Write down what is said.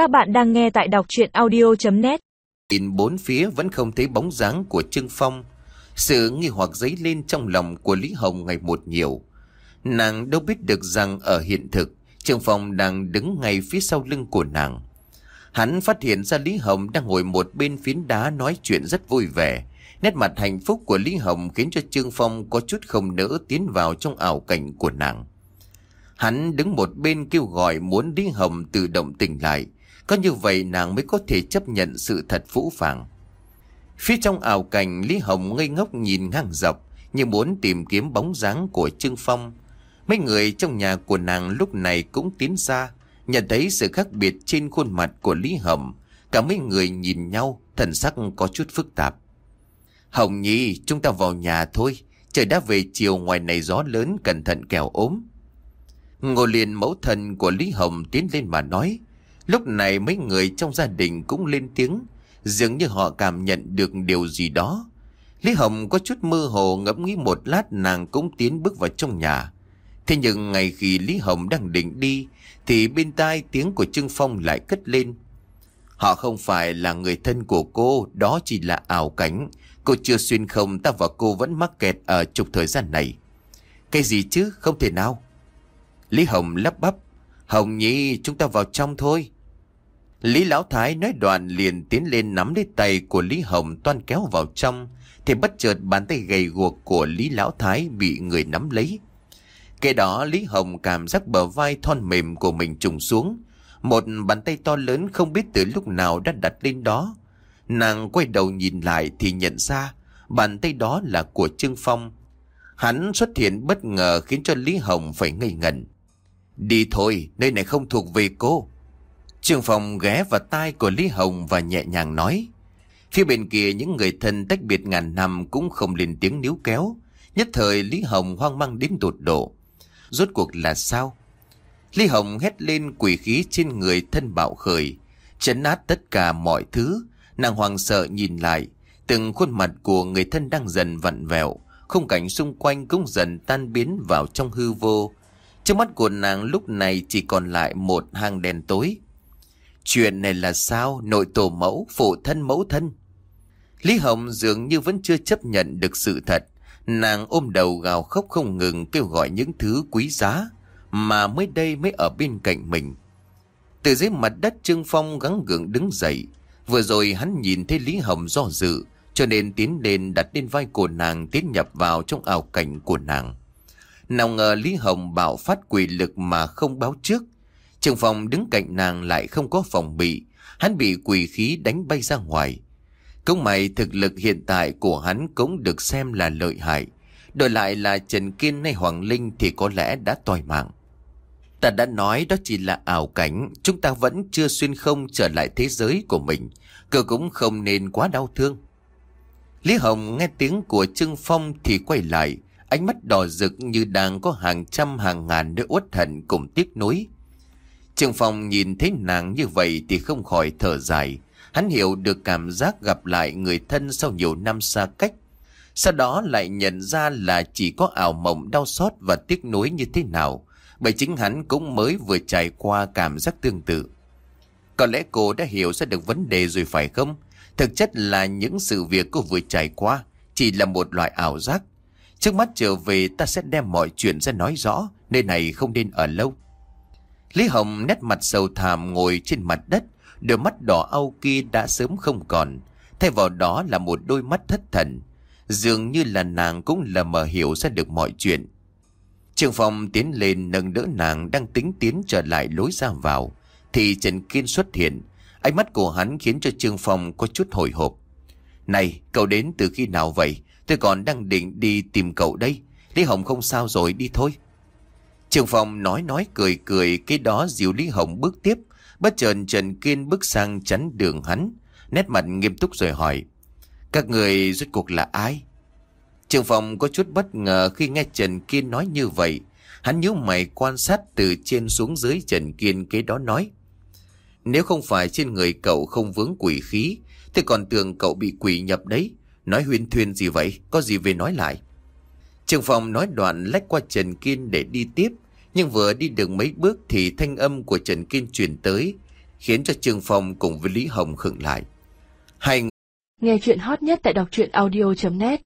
Các bạn đang nghe tại đọc chuyện audio.net Nhìn bốn phía vẫn không thấy bóng dáng của Trương Phong. Sự nghi hoặc dấy lên trong lòng của Lý Hồng ngày một nhiều. Nàng đâu biết được rằng ở hiện thực, Trương Phong đang đứng ngay phía sau lưng của nàng. Hắn phát hiện ra Lý Hồng đang ngồi một bên phiến đá nói chuyện rất vui vẻ. Nét mặt hạnh phúc của Lý Hồng khiến cho Trương Phong có chút không nỡ tiến vào trong ảo cảnh của nàng. Hắn đứng một bên kêu gọi muốn Lý Hồng tự động tỉnh lại. Có như vậy nàng mới có thể chấp nhận sự thật phũ phàng. Phía trong ảo cảnh Lý Hồng ngây ngốc nhìn ngang dọc như muốn tìm kiếm bóng dáng của Trương Phong. Mấy người trong nhà của nàng lúc này cũng tiến ra, nhận thấy sự khác biệt trên khuôn mặt của Lý Hồng. Cả mấy người nhìn nhau, thần sắc có chút phức tạp. Hồng Nhi, chúng ta vào nhà thôi. Trời đã về chiều ngoài này gió lớn, cẩn thận kẻo ốm. Ngô liền mẫu thân của Lý Hồng tiến lên mà nói. Lúc này mấy người trong gia đình cũng lên tiếng, dường như họ cảm nhận được điều gì đó. Lý Hồng có chút mơ hồ ngẫm nghĩ một lát nàng cũng tiến bước vào trong nhà. Thế nhưng ngày khi Lý Hồng đang định đi, thì bên tai tiếng của Trương Phong lại cất lên. Họ không phải là người thân của cô, đó chỉ là ảo cảnh. Cô chưa xuyên không, ta và cô vẫn mắc kẹt ở trục thời gian này. Cái gì chứ, không thể nào. Lý Hồng lắp bắp. Hồng Nhi, chúng ta vào trong thôi. Lý Lão Thái nói đoạn liền tiến lên nắm lấy tay của Lý Hồng toan kéo vào trong. Thì bất chợt bàn tay gầy guộc của Lý Lão Thái bị người nắm lấy. Kế đó Lý Hồng cảm giác bờ vai thon mềm của mình trùng xuống. Một bàn tay to lớn không biết từ lúc nào đã đặt lên đó. Nàng quay đầu nhìn lại thì nhận ra bàn tay đó là của Trương Phong. Hắn xuất hiện bất ngờ khiến cho Lý Hồng phải ngây ngẩn. Đi thôi, nơi này không thuộc về cô trường phòng ghé vào tai của Lý Hồng và nhẹ nhàng nói. Phía bên kia những người thân tách biệt ngàn năm cũng không lên tiếng níu kéo. Nhất thời Lý Hồng hoang mang đến tột độ. Rốt cuộc là sao? Lý Hồng hét lên quỷ khí trên người thân bạo khởi, chấn nát tất cả mọi thứ. Nàng hoàng sợ nhìn lại, từng khuôn mặt của người thân đang dần vặn vẹo, khung cảnh xung quanh cũng dần tan biến vào trong hư vô. Trước mắt của nàng lúc này chỉ còn lại một hang đèn tối. Chuyện này là sao? Nội tổ mẫu, phụ thân mẫu thân. Lý Hồng dường như vẫn chưa chấp nhận được sự thật. Nàng ôm đầu gào khóc không ngừng kêu gọi những thứ quý giá mà mới đây mới ở bên cạnh mình. Từ dưới mặt đất Trương Phong gắng gượng đứng dậy. Vừa rồi hắn nhìn thấy Lý Hồng do dự cho nên tiến lên đặt lên vai của nàng tiến nhập vào trong ảo cảnh của nàng. Nào ngờ Lý Hồng bảo phát quỷ lực mà không báo trước. Trường Phong đứng cạnh nàng lại không có phòng bị. Hắn bị quỷ khí đánh bay ra ngoài. Công mày thực lực hiện tại của hắn cũng được xem là lợi hại. Đổi lại là Trần Kiên hay Hoàng Linh thì có lẽ đã tòi mạng. Ta đã nói đó chỉ là ảo cảnh, chúng ta vẫn chưa xuyên không trở lại thế giới của mình. Cơ cũng không nên quá đau thương. Lý Hồng nghe tiếng của Trương Phong thì quay lại, ánh mắt đỏ rực như đang có hàng trăm hàng ngàn nỗi uất hận cùng tiếc nuối. Trương Phong nhìn thấy nàng như vậy thì không khỏi thở dài. Hắn hiểu được cảm giác gặp lại người thân sau nhiều năm xa cách. Sau đó lại nhận ra là chỉ có ảo mộng đau xót và tiếc nuối như thế nào. Bởi chính hắn cũng mới vừa trải qua cảm giác tương tự. Có lẽ cô đã hiểu ra được vấn đề rồi phải không? Thực chất là những sự việc cô vừa trải qua chỉ là một loại ảo giác. Trước mắt trở về ta sẽ đem mọi chuyện ra nói rõ, nơi này không nên ở lâu. Lý Hồng nét mặt sầu thảm ngồi trên mặt đất, đôi mắt đỏ au kia đã sớm không còn. Thay vào đó là một đôi mắt thất thần. Dường như là nàng cũng lờ mờ hiểu ra được mọi chuyện. Trường phòng tiến lên nâng đỡ nàng đang tính tiến trở lại lối ra vào. Thì Trần Kiên xuất hiện. Ánh mắt của hắn khiến cho Trương Phong có chút hồi hộp. Này, cậu đến từ khi nào vậy? Tôi còn đang định đi tìm cậu đây. Lý Hồng không sao rồi, đi thôi. Trường Phong nói nói cười cười, cái đó dìu Lý Hồng bước tiếp. Bất chợt Trần Kiên bước sang chắn đường hắn. Nét mặt nghiêm túc rồi hỏi. Các người rốt cuộc là ai? Trường Phong có chút bất ngờ khi nghe Trần Kiên nói như vậy. Hắn nhíu mày quan sát từ trên xuống dưới Trần Kiên kế đó nói. Nếu không phải trên người cậu không vướng quỷ khí, thì còn tưởng cậu bị quỷ nhập đấy. Nói huyên thuyên gì vậy, có gì về nói lại. Trường phòng nói đoạn lách qua Trần Kiên để đi tiếp, nhưng vừa đi được mấy bước thì thanh âm của Trần Kiên truyền tới, khiến cho Trường Phòng cùng với Lý Hồng khựng lại. Hai Nghe chuyện hot nhất tại đọc truyện audio.net